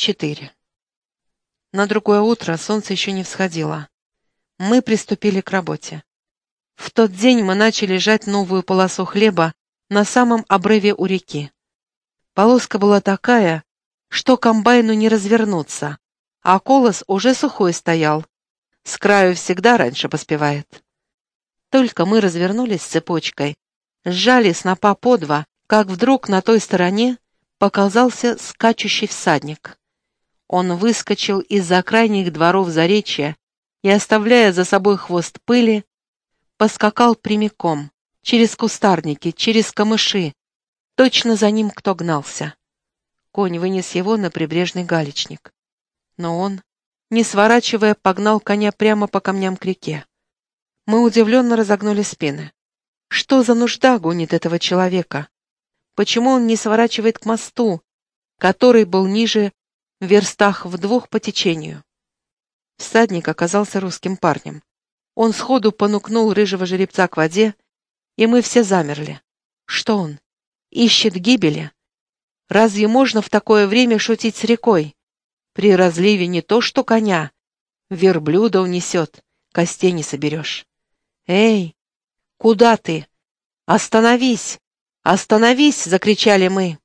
4. На другое утро солнце еще не всходило. Мы приступили к работе. В тот день мы начали жать новую полосу хлеба на самом обрыве у реки. Полоска была такая, что комбайну не развернуться, а колос уже сухой стоял. С краю всегда раньше поспевает. Только мы развернулись цепочкой, сжали снопа по два, как вдруг на той стороне показался скачущий всадник. Он выскочил из-за крайних дворов Заречья и, оставляя за собой хвост пыли, поскакал прямиком, через кустарники, через камыши, точно за ним кто гнался. Конь вынес его на прибрежный галечник. Но он, не сворачивая, погнал коня прямо по камням к реке. Мы удивленно разогнули спины. Что за нужда гонит этого человека? Почему он не сворачивает к мосту, который был ниже верстах в двух по течению. Всадник оказался русским парнем. Он сходу понукнул рыжего жеребца к воде, и мы все замерли. Что он? Ищет гибели? Разве можно в такое время шутить с рекой? При разливе не то что коня, верблюда унесет, костей не соберешь. «Эй, куда ты? Остановись! Остановись!» — закричали мы.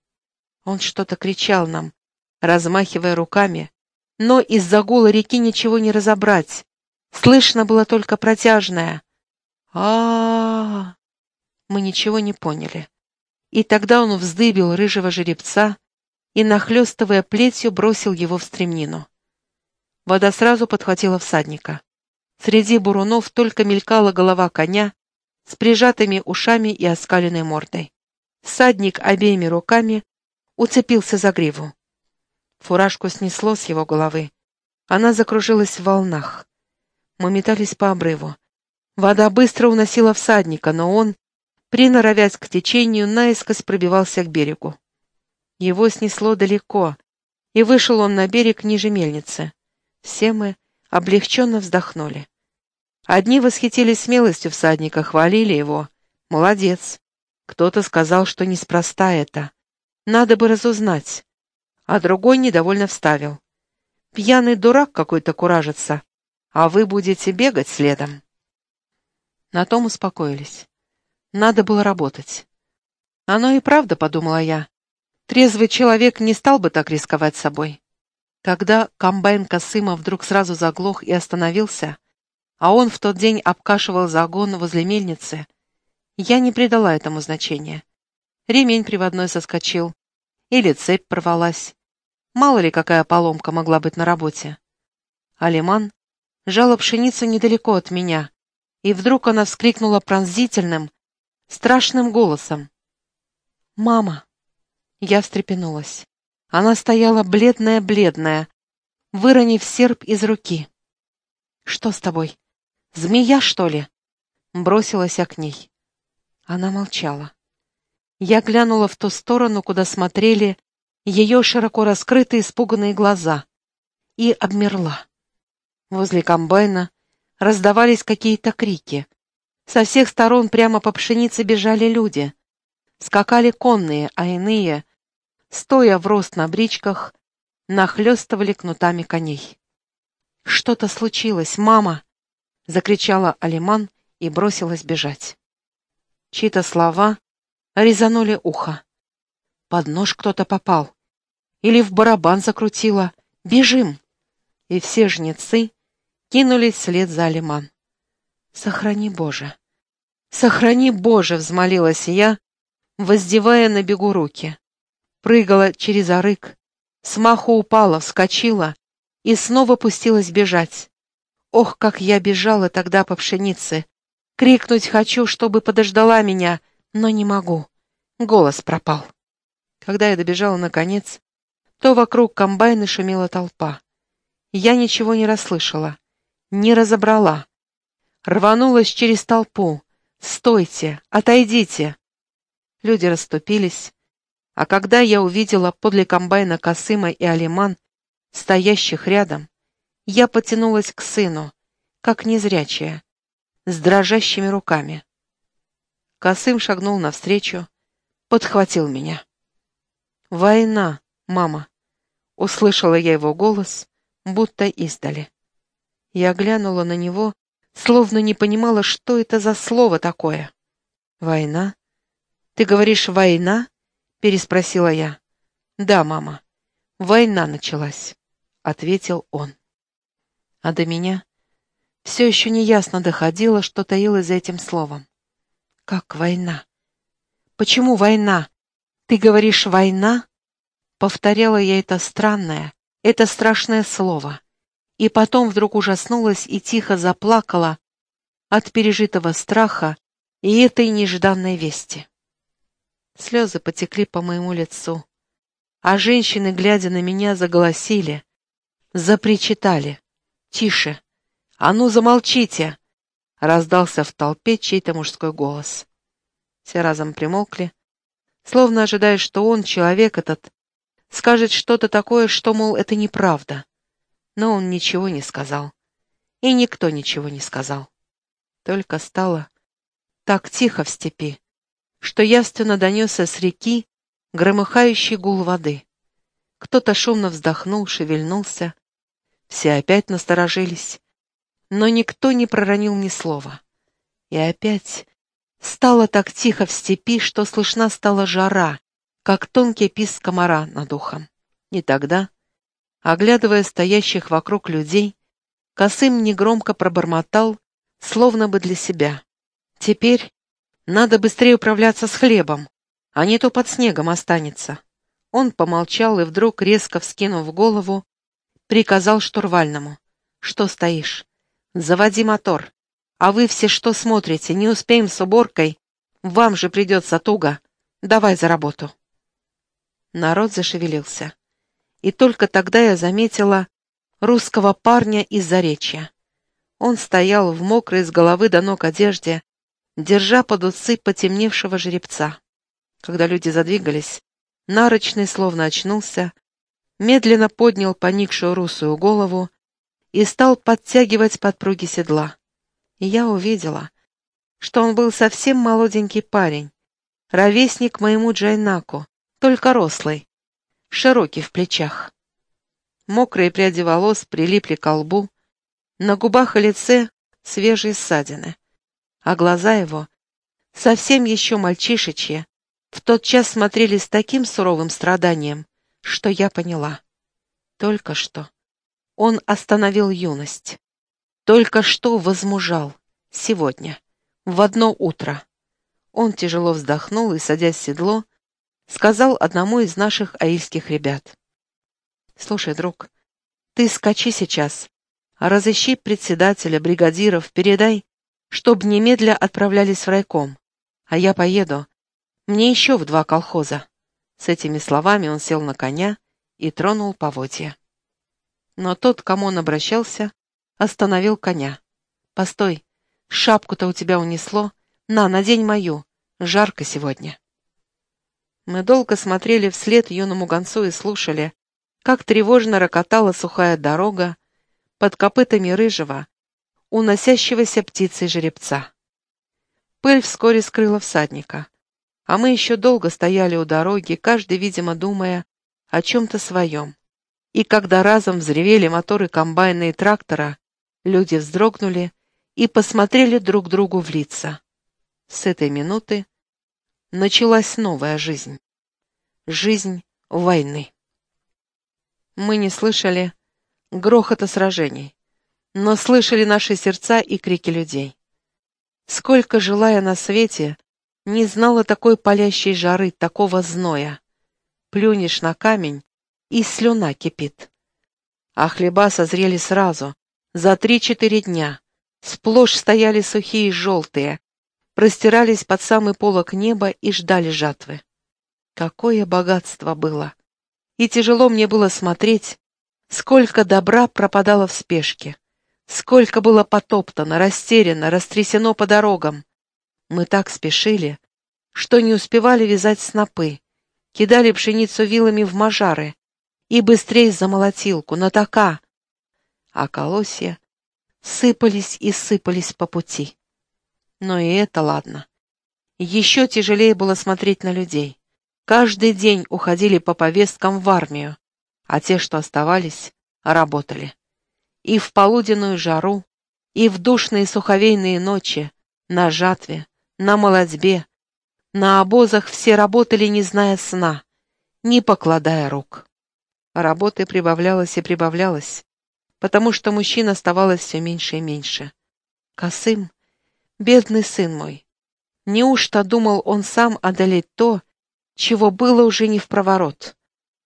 Он что-то кричал нам, размахивая руками, но из-за гула реки ничего не разобрать. Слышно было только протяжное а, Мы ничего не поняли. И тогда он вздыбил рыжего жеребца и, нахлестывая плетью, бросил его в стремнину. Вода сразу подхватила всадника. Среди бурунов только мелькала голова коня с прижатыми ушами и оскаленной мордой. Всадник обеими руками уцепился за гриву. Фуражку снесло с его головы. Она закружилась в волнах. Мы метались по обрыву. Вода быстро уносила всадника, но он, приноровясь к течению, наискось пробивался к берегу. Его снесло далеко, и вышел он на берег ниже мельницы. Все мы облегченно вздохнули. Одни восхитились смелостью всадника, хвалили его. Молодец. Кто-то сказал, что неспроста это. Надо бы разузнать а другой недовольно вставил. «Пьяный дурак какой-то куражится, а вы будете бегать следом». На том успокоились. Надо было работать. Оно и правда, подумала я. Трезвый человек не стал бы так рисковать собой. Когда комбайн Косыма вдруг сразу заглох и остановился, а он в тот день обкашивал загон возле мельницы, я не придала этому значения. Ремень приводной соскочил, или цепь порвалась. Мало ли какая поломка могла быть на работе. Алиман жала пшеницу недалеко от меня, и вдруг она вскрикнула пронзительным, страшным голосом. «Мама!» Я встрепенулась. Она стояла бледная-бледная, выронив серп из руки. «Что с тобой? Змея, что ли?» Бросилась я к ней. Она молчала. Я глянула в ту сторону, куда смотрели ее широко раскрытые испуганные глаза, и обмерла. Возле комбайна раздавались какие-то крики. Со всех сторон прямо по пшенице бежали люди. Скакали конные, а иные, стоя в рост на бричках, нахлестывали кнутами коней. «Что-то случилось, мама!» — закричала Алиман и бросилась бежать. Чьи-то слова резанули ухо. Под нож кто-то попал. Или в барабан закрутило. Бежим! И все жнецы кинулись вслед за Алиман. «Сохрани, Боже! Сохрани, Боже!» — взмолилась я, воздевая на бегу руки. Прыгала через арык, смаху упала, вскочила и снова пустилась бежать. Ох, как я бежала тогда по пшенице! Крикнуть хочу, чтобы подождала меня — но не могу. Голос пропал. Когда я добежала наконец, то вокруг комбайна шумела толпа. Я ничего не расслышала, не разобрала. Рванулась через толпу. «Стойте! Отойдите!» Люди расступились, а когда я увидела подле комбайна Косыма и Алиман, стоящих рядом, я потянулась к сыну, как незрячая, с дрожащими руками. Косым шагнул навстречу, подхватил меня. «Война, мама. Услышала я его голос, будто издали. Я глянула на него, словно не понимала, что это за слово такое. «Война? Ты говоришь, война?» — переспросила я. «Да, мама, война началась», — ответил он. А до меня все еще неясно доходило, что таилось за этим словом. «Как война? Почему война? Ты говоришь, война?» Повторяла я это странное, это страшное слово. И потом вдруг ужаснулась и тихо заплакала от пережитого страха и этой нежданной вести. Слезы потекли по моему лицу, а женщины, глядя на меня, заголосили, запричитали. «Тише! А ну, замолчите!» — раздался в толпе чей-то мужской голос. Все разом примолкли, словно ожидая, что он, человек этот, скажет что-то такое, что, мол, это неправда. Но он ничего не сказал. И никто ничего не сказал. Только стало так тихо в степи, что явственно донесся с реки громыхающий гул воды. Кто-то шумно вздохнул, шевельнулся. Все опять насторожились, но никто не проронил ни слова. И опять стало так тихо в степи, что слышна стала жара, как тонкий писк комара над ухом. И тогда, оглядывая стоящих вокруг людей, Косым негромко пробормотал, словно бы для себя. «Теперь надо быстрее управляться с хлебом, а не то под снегом останется». Он помолчал и вдруг, резко вскинув голову, приказал штурвальному. «Что стоишь? Заводи мотор. А вы все что смотрите? Не успеем с уборкой? Вам же придется туго. Давай за работу». Народ зашевелился. И только тогда я заметила русского парня из Заречья. Он стоял в мокрой с головы до ног одежде, держа под усы потемневшего жеребца. Когда люди задвигались, Нарочный словно очнулся, медленно поднял поникшую русую голову и стал подтягивать подпруги седла. И я увидела, что он был совсем молоденький парень, ровесник моему Джайнаку, только рослый, широкий в плечах. Мокрые пряди волос прилипли к лбу, на губах и лице свежие ссадины, а глаза его, совсем еще мальчишечьи, в тот час смотрели с таким суровым страданием, что я поняла. Только что он остановил юность. Только что возмужал. Сегодня. В одно утро. Он тяжело вздохнул и, садясь в седло, сказал одному из наших аильских ребят. «Слушай, друг, ты скачи сейчас, разыщи председателя, бригадиров, передай, чтоб немедля отправлялись в райком, а я поеду. Мне еще в два колхоза». С этими словами он сел на коня и тронул поводья. Но тот, к кому он обращался, остановил коня. «Постой, шапку-то у тебя унесло. На, надень мою. Жарко сегодня». Мы долго смотрели вслед юному гонцу и слушали, как тревожно рокотала сухая дорога под копытами рыжего, уносящегося птицей жеребца. Пыль вскоре скрыла всадника, а мы еще долго стояли у дороги, каждый, видимо, думая о чем-то своем. И когда разом взревели моторы комбайна и трактора, люди вздрогнули и посмотрели друг другу в лица. С этой минуты началась новая жизнь. Жизнь войны. Мы не слышали грохота сражений, но слышали наши сердца и крики людей. Сколько, желая на свете, не знала такой палящей жары, такого зноя. Плюнешь на камень, и слюна кипит. А хлеба созрели сразу, за три-четыре дня. Сплошь стояли сухие и желтые, простирались под самый полок неба и ждали жатвы. Какое богатство было! И тяжело мне было смотреть, сколько добра пропадало в спешке, сколько было потоптано, растеряно, растрясено по дорогам. Мы так спешили, что не успевали вязать снопы, кидали пшеницу вилами в мажары и быстрее за молотилку, на тока, а колосья сыпались и сыпались по пути. Но и это ладно. Еще тяжелее было смотреть на людей. Каждый день уходили по повесткам в армию, а те, что оставались, работали. И в полуденную жару, и в душные суховейные ночи, на жатве, на молодьбе, на обозах все работали, не зная сна, не покладая рук. Работы прибавлялось и прибавлялось, потому что мужчин оставалось все меньше и меньше. Косым, бедный сын мой, неужто думал он сам одолеть то, чего было уже не в проворот?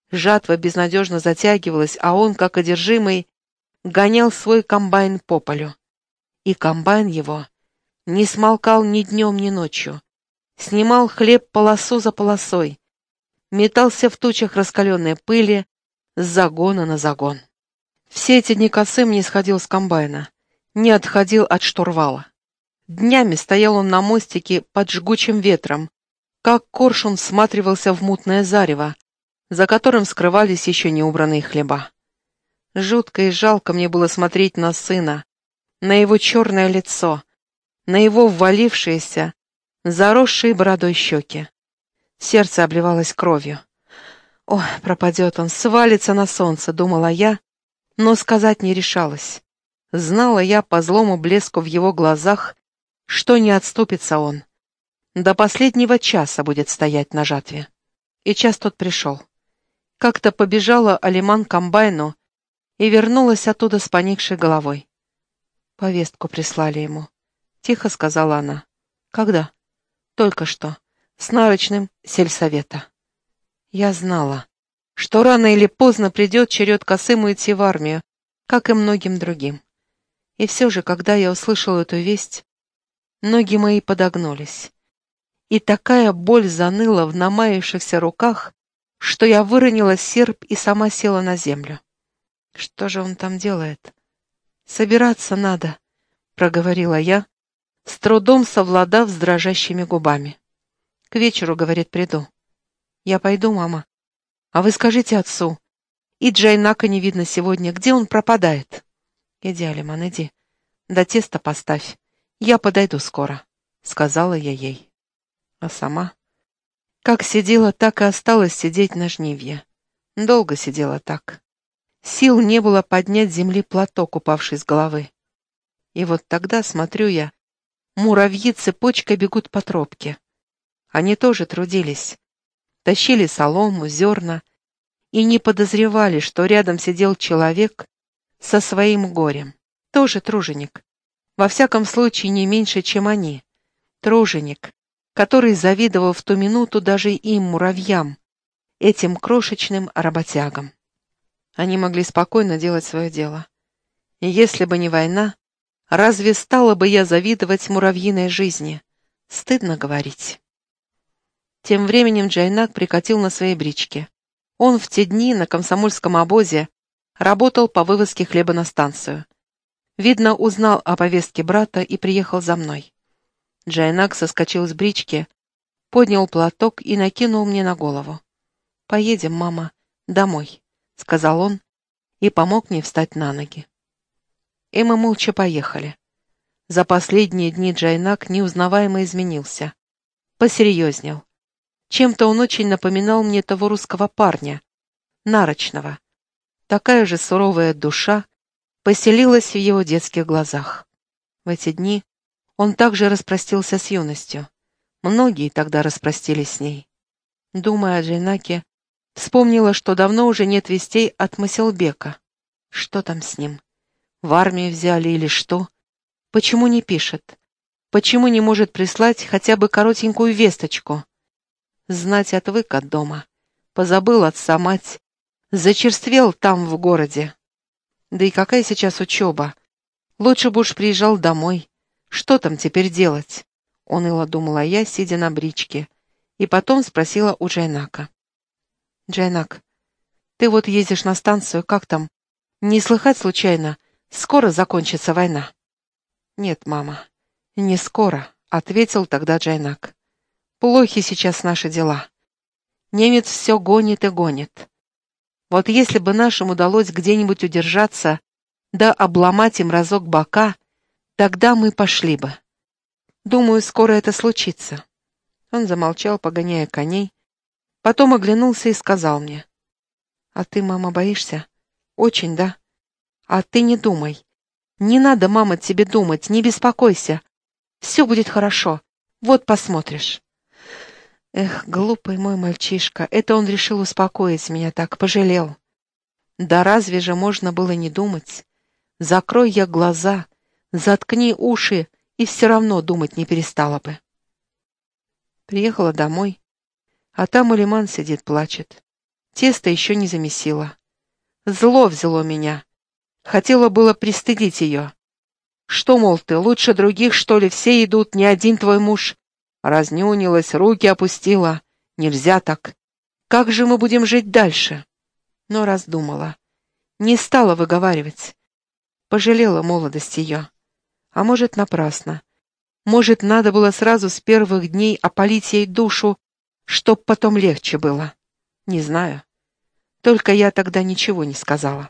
Жатва безнадежно затягивалась, а он, как одержимый, гонял свой комбайн по полю. И комбайн его не смолкал ни днем, ни ночью. Снимал хлеб полосу за полосой. Метался в тучах раскаленной пыли с загона на загон. Все эти дни косым не сходил с комбайна, не отходил от штурвала. Днями стоял он на мостике под жгучим ветром, как коршун всматривался в мутное зарево, за которым скрывались еще неубранные хлеба. Жутко и жалко мне было смотреть на сына, на его черное лицо, на его ввалившиеся, заросшие бородой щеки. Сердце обливалось кровью. «Ой, пропадет он, свалится на солнце», — думала я, но сказать не решалась. Знала я по злому блеску в его глазах, что не отступится он. До последнего часа будет стоять на жатве. И час тот пришел. Как-то побежала Алиман к комбайну и вернулась оттуда с поникшей головой. Повестку прислали ему. Тихо сказала она. Когда? Только что. С нарочным сельсовета. Я знала, что рано или поздно придет черед Косыму идти в армию, как и многим другим. И все же, когда я услышала эту весть, ноги мои подогнулись. И такая боль заныла в намаявшихся руках, что я выронила серп и сама села на землю. Что же он там делает? Собираться надо, проговорила я, с трудом совладав с дрожащими губами. К вечеру, говорит, приду. Я пойду, мама. А вы скажите отцу. И Джайнака не видно сегодня. Где он пропадает? Иди, Алиман, иди. Да тесто поставь. Я подойду скоро, сказала я ей. А сама как сидела, так и осталась сидеть на жнивье. Долго сидела так. Сил не было поднять земли платок, упавший с головы. И вот тогда, смотрю я, муравьи цепочкой бегут по тропке. Они тоже трудились. Тащили солому, зерна и не подозревали, что рядом сидел человек со своим горем. Тоже труженик. Во всяком случае, не меньше, чем они. Труженик, который завидовал в ту минуту даже им, муравьям, этим крошечным работягам. Они могли спокойно делать свое дело. И если бы не война, разве стала бы я завидовать муравьиной жизни? Стыдно говорить. Тем временем Джайнак прикатил на своей бричке. Он в те дни на комсомольском обозе работал по вывозке хлеба на станцию. Видно, узнал о повестке брата и приехал за мной. Джайнак соскочил с брички, поднял платок и накинул мне на голову. «Поедем, мама, домой», — сказал он и помог мне встать на ноги. И мы молча поехали. За последние дни Джайнак неузнаваемо изменился. Посерьезнел. Чем-то он очень напоминал мне того русского парня, нарочного. Такая же суровая душа поселилась в его детских глазах. В эти дни он также распростился с юностью. Многие тогда распростились с ней. Думая о Джейнаке, вспомнила, что давно уже нет вестей от Масилбека. Что там с ним? В армию взяли или что? Почему не пишет? Почему не может прислать хотя бы коротенькую весточку? Знать отвык от дома. Позабыл отца-мать. Зачерствел там, в городе. Да и какая сейчас учеба? Лучше бы уж приезжал домой. Что там теперь делать? Уныло думала я, сидя на бричке, и потом спросила у Джайнака. Джайнак, ты вот ездишь на станцию, как там? Не слыхать случайно, скоро закончится война? Нет, мама, не скоро, ответил тогда Джайнак. Плохи сейчас наши дела. Немец все гонит и гонит. Вот если бы нашим удалось где-нибудь удержаться, да обломать им разок бока, Тогда мы пошли бы. Думаю, скоро это случится. Он замолчал, погоняя коней, потом оглянулся и сказал мне. «А ты, мама, боишься?» «Очень, да?» «А ты не думай. Не надо, мама, тебе думать, не беспокойся. Все будет хорошо. Вот посмотришь». Эх, глупый мой мальчишка, это он решил успокоить меня так, пожалел. Да разве же можно было не думать? Закрой я глаза, заткни уши, и все равно думать не перестала бы. Приехала домой, а там Улиман сидит, плачет. Тесто еще не замесила. Зло взяло меня. Хотела было пристыдить ее. Что, мол, ты лучше других, что ли, все идут, не один твой муж? Разнюнилась, руки опустила. Нельзя так. Как же мы будем жить дальше? Но раздумала. Не стала выговаривать. Пожалела молодость ее. А может, напрасно. Может, надо было сразу с первых дней опалить ей душу, чтоб потом легче было. Не знаю. Только я тогда ничего не сказала.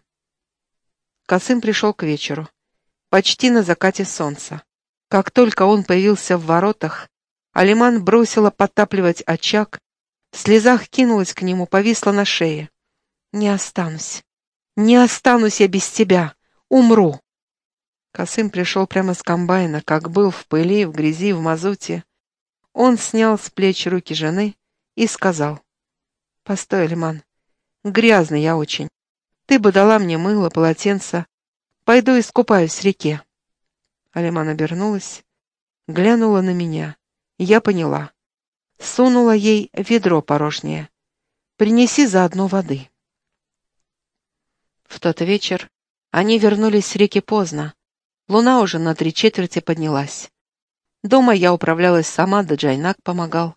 Косым пришел к вечеру. Почти на закате солнца. Как только он появился в воротах, Алиман бросила подтапливать очаг, в слезах кинулась к нему, повисла на шее. «Не останусь. Не останусь я без тебя. Умру». Косым пришел прямо с комбайна, как был в пыли, в грязи, в мазуте. Он снял с плеч руки жены и сказал. «Постой, Алиман, грязный я очень. Ты бы дала мне мыло, полотенце. Пойду искупаюсь в реке». Алиман обернулась, глянула на меня. Я поняла. Сунула ей ведро порожнее. «Принеси заодно воды». В тот вечер они вернулись с реки поздно. Луна уже на три четверти поднялась. Дома я управлялась сама, да Джайнак помогал.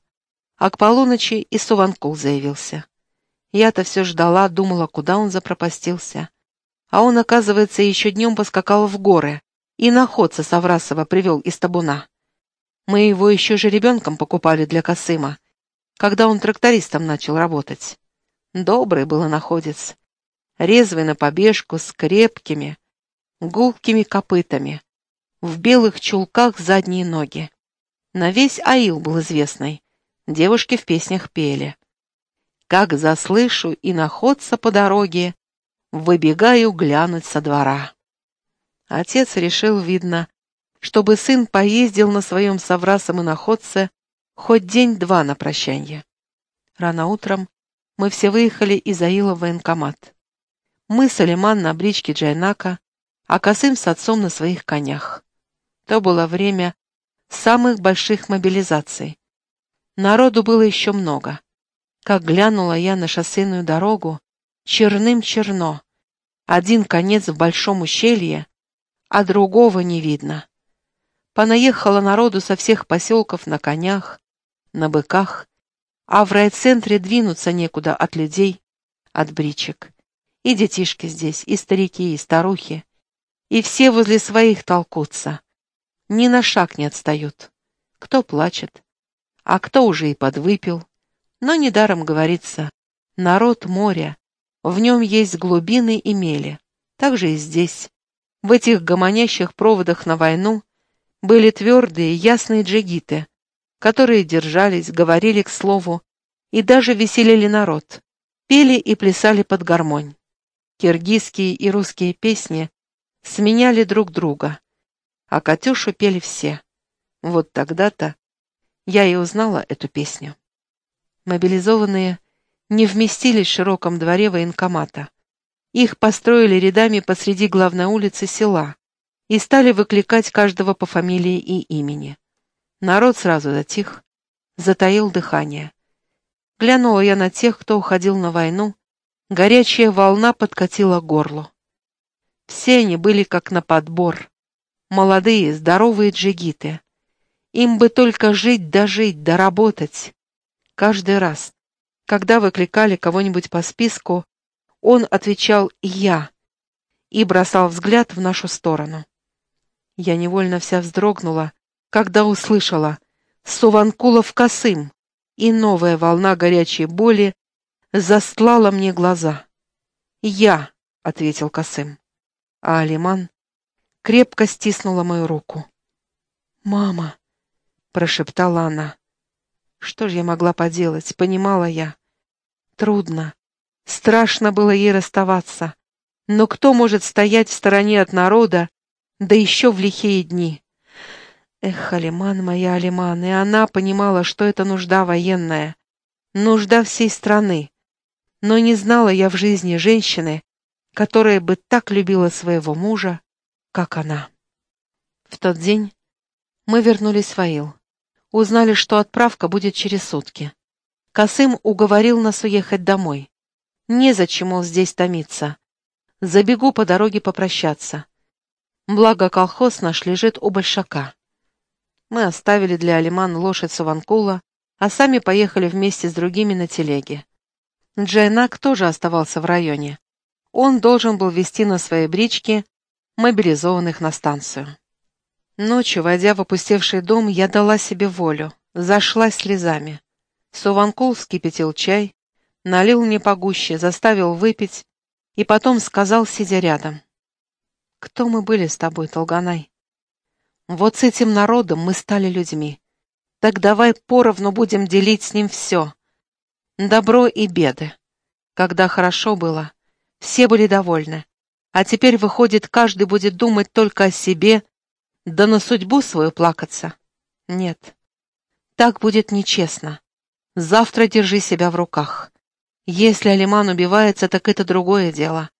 А к полуночи и Суванкул заявился. Я-то все ждала, думала, куда он запропастился. А он, оказывается, еще днем поскакал в горы и находца Саврасова привел из табуна. Мы его еще же ребенком покупали для Косыма, когда он трактористом начал работать. Добрый был находец. Резвый на побежку, с крепкими, гулкими копытами, в белых чулках задние ноги. На весь аил был известный. Девушки в песнях пели. Как заслышу и находца по дороге, выбегаю глянуть со двора. Отец решил, видно, чтобы сын поездил на своем соврасом и находце хоть день-два на прощанье. Рано утром мы все выехали из Аила в военкомат. Мы с Алиман на бричке Джайнака, а Косым с отцом на своих конях. То было время самых больших мобилизаций. Народу было еще много. Как глянула я на шоссейную дорогу, черным черно. Один конец в большом ущелье, а другого не видно. Понаехало народу со всех поселков на конях, на быках, а в райцентре двинуться некуда от людей, от бричек. И детишки здесь, и старики, и старухи, и все возле своих толкутся. Ни на шаг не отстают. Кто плачет, а кто уже и подвыпил. Но недаром говорится, народ моря, в нем есть глубины и мели. Так же и здесь, в этих гомонящих проводах на войну, были твердые, ясные джигиты, которые держались, говорили к слову и даже веселили народ, пели и плясали под гармонь. Киргизские и русские песни сменяли друг друга, а Катюшу пели все. Вот тогда-то я и узнала эту песню. Мобилизованные не вместились в широком дворе военкомата. Их построили рядами посреди главной улицы села, и стали выкликать каждого по фамилии и имени. Народ сразу затих, затаил дыхание. Глянула я на тех, кто уходил на войну, горячая волна подкатила к горлу. Все они были как на подбор. Молодые, здоровые джигиты. Им бы только жить да жить, да работать. Каждый раз, когда выкликали кого-нибудь по списку, он отвечал «я» и бросал взгляд в нашу сторону. Я невольно вся вздрогнула, когда услышала «Суванкулов Косым», и новая волна горячей боли застлала мне глаза. «Я», — ответил Косым, а Алиман крепко стиснула мою руку. «Мама», — прошептала она. Что же я могла поделать, понимала я. Трудно, Страшно было ей расставаться. Но кто может стоять в стороне от народа, да еще в лихие дни? Эх, Алиман моя Алиман, и она понимала, что это нужда военная, нужда всей страны. Но не знала я в жизни женщины, которая бы так любила своего мужа, как она. В тот день мы вернулись в Аил. Узнали, что отправка будет через сутки. Касым уговорил нас уехать домой. Незачем, мол, здесь томиться. Забегу по дороге попрощаться. Благо колхоз наш лежит у Большака. Мы оставили для Алиман лошадь Саванкула, а сами поехали вместе с другими на телеге. Джайнак тоже оставался в районе. Он должен был вести на своей бричке мобилизованных на станцию. Ночью, войдя в опустевший дом, я дала себе волю, зашлась слезами. Суванкул вскипятил чай, налил мне погуще, заставил выпить и потом сказал, сидя рядом. «Кто мы были с тобой, Толганай? Вот с этим народом мы стали людьми. Так давай поровну будем делить с ним все. Добро и беды. Когда хорошо было, все были довольны. А теперь, выходит, каждый будет думать только о себе да на судьбу свою плакаться? Нет. Так будет нечестно. Завтра держи себя в руках. Если Алиман убивается, так это другое дело.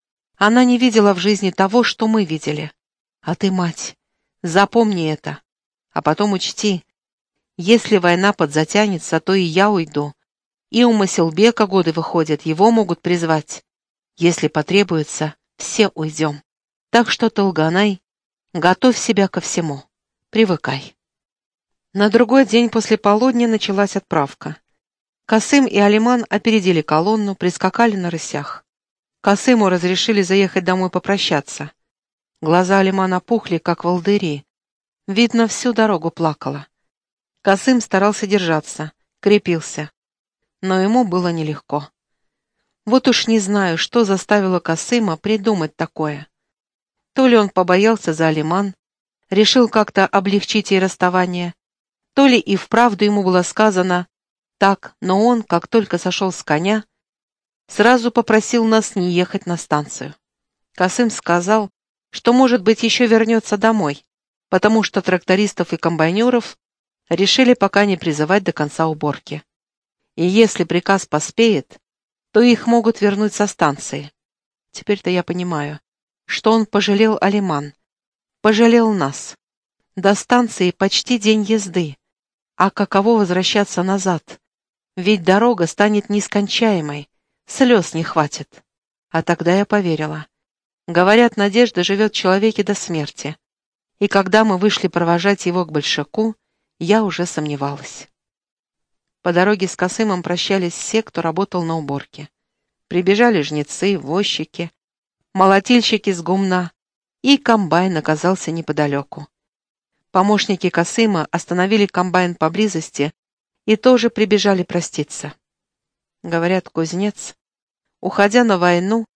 Она не видела в жизни того, что мы видели. А ты мать. Запомни это. А потом учти. Если война подзатянется, то и я уйду. И у Масилбека годы выходят, его могут призвать. Если потребуется, все уйдем. Так что, Толганай, Готовь себя ко всему. Привыкай. На другой день после полудня началась отправка. Касым и Алиман опередили колонну, прискакали на рысях. Касыму разрешили заехать домой попрощаться. Глаза Алимана пухли, как волдыри. Видно, всю дорогу плакала. Касым старался держаться, крепился. Но ему было нелегко. Вот уж не знаю, что заставило Касыма придумать такое. То ли он побоялся за Алиман, решил как-то облегчить ей расставание, то ли и вправду ему было сказано так, но он, как только сошел с коня, сразу попросил нас не ехать на станцию. Касым сказал, что, может быть, еще вернется домой, потому что трактористов и комбайнеров решили пока не призывать до конца уборки. И если приказ поспеет, то их могут вернуть со станции. Теперь-то я понимаю, что он пожалел Алиман, пожалел нас. До станции почти день езды, а каково возвращаться назад? Ведь дорога станет нескончаемой, слез не хватит. А тогда я поверила. Говорят, надежда живет в человеке до смерти. И когда мы вышли провожать его к Большаку, я уже сомневалась. По дороге с Косымом прощались все, кто работал на уборке. Прибежали жнецы, возчики, молотильщик из гумна, и комбайн оказался неподалеку. Помощники Косыма остановили комбайн поблизости и тоже прибежали проститься. Говорят, кузнец, уходя на войну,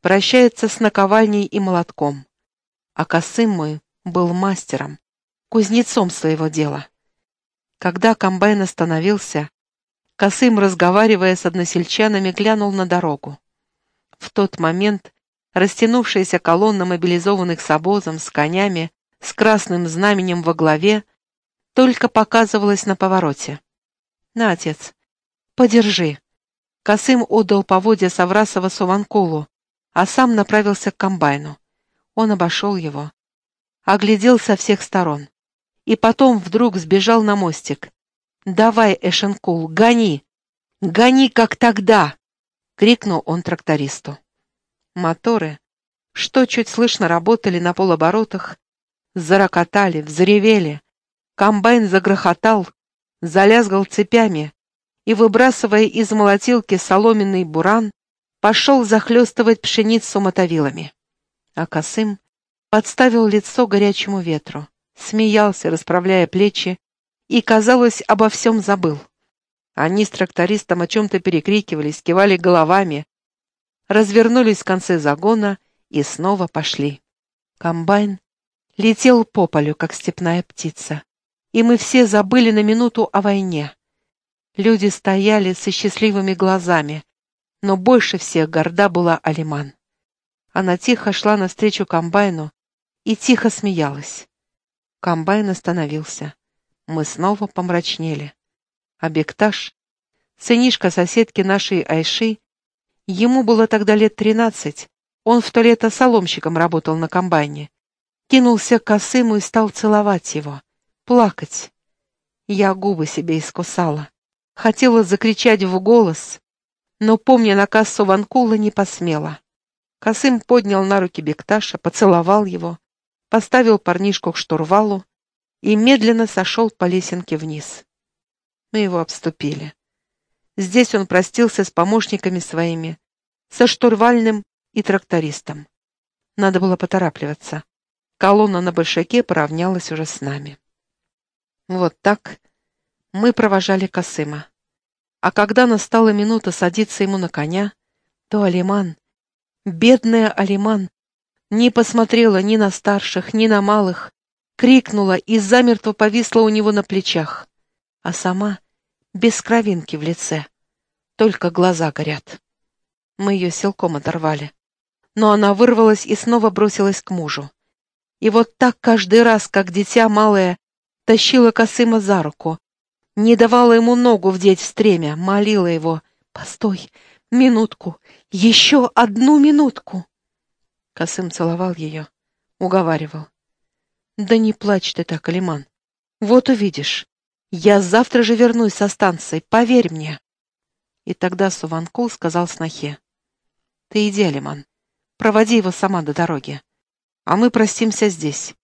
прощается с наковальней и молотком, а Косым мой был мастером, кузнецом своего дела. Когда комбайн остановился, Косым, разговаривая с односельчанами, глянул на дорогу. В тот момент растянувшаяся колонна мобилизованных с обозом, с конями, с красным знаменем во главе, только показывалась на повороте. «На, отец, подержи». Косым отдал поводья Саврасова Суванкулу, а сам направился к комбайну. Он обошел его, оглядел со всех сторон. И потом вдруг сбежал на мостик. «Давай, Эшенкул, гони! Гони, как тогда!» — крикнул он трактористу. Моторы, что чуть слышно работали на полоборотах, зарокотали, взревели. Комбайн загрохотал, залязгал цепями и, выбрасывая из молотилки соломенный буран, пошел захлестывать пшеницу мотовилами. А Косым подставил лицо горячему ветру, смеялся, расправляя плечи, и, казалось, обо всем забыл. Они с трактористом о чем-то перекрикивались, кивали головами, развернулись в конце загона и снова пошли. Комбайн летел по полю, как степная птица, и мы все забыли на минуту о войне. Люди стояли со счастливыми глазами, Но больше всех горда была Алиман. Она тихо шла навстречу комбайну и тихо смеялась. Комбайн остановился. Мы снова помрачнели. А сынишка соседки нашей Айши, ему было тогда лет тринадцать, он в то лето соломщиком работал на комбайне, кинулся к Косыму и стал целовать его, плакать. Я губы себе искусала. Хотела закричать в голос, но, помня наказ Суванкула, не посмела. Косым поднял на руки Бекташа, поцеловал его, поставил парнишку к штурвалу и медленно сошел по лесенке вниз. Мы его обступили. Здесь он простился с помощниками своими, со штурвальным и трактористом. Надо было поторапливаться. Колонна на большаке поравнялась уже с нами. Вот так мы провожали Косыма. А когда настала минута садиться ему на коня, то Алиман, бедная Алиман, не посмотрела ни на старших, ни на малых, крикнула и замертво повисла у него на плечах, а сама без кровинки в лице, только глаза горят. Мы ее силком оторвали. Но она вырвалась и снова бросилась к мужу. И вот так каждый раз, как дитя малое, тащила Косыма за руку, не давала ему ногу вдеть в стремя, молила его «Постой, минутку, еще одну минутку!» Косым целовал ее, уговаривал. «Да не плачь ты так, Алиман. Вот увидишь. Я завтра же вернусь со станции, поверь мне». И тогда Суванкул сказал снохе. «Ты иди, Алиман, проводи его сама до дороги, а мы простимся здесь.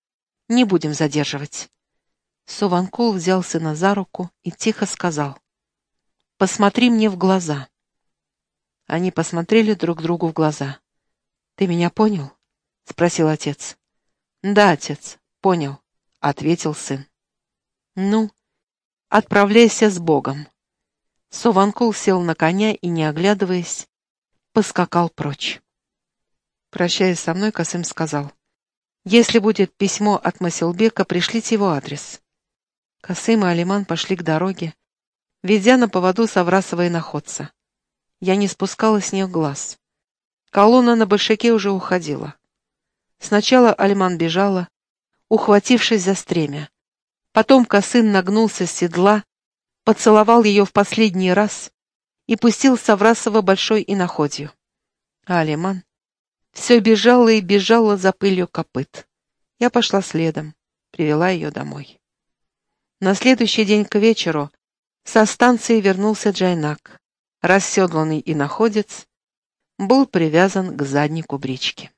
Не будем задерживать». Суванкул взял сына за руку и тихо сказал. «Посмотри мне в глаза». Они посмотрели друг другу в глаза. «Ты меня понял?» — спросил отец. «Да, отец, понял», — ответил сын. «Ну, отправляйся с Богом». Суванкул сел на коня и, не оглядываясь, поскакал прочь. Прощаясь со мной, Касым сказал, «Если будет письмо от Масилбека, пришлите его адрес». Косым и Алиман пошли к дороге, ведя на поводу Саврасова и находца. Я не спускала с них глаз. Колонна на большаке уже уходила. Сначала Алиман бежала, ухватившись за стремя. Потом Косын нагнулся с седла, поцеловал ее в последний раз и пустил Саврасова большой иноходью. А Алиман все бежала и бежала за пылью копыт. Я пошла следом, привела ее домой. На следующий день к вечеру со станции вернулся Джайнак. Расседланный и находец был привязан к заднику брички.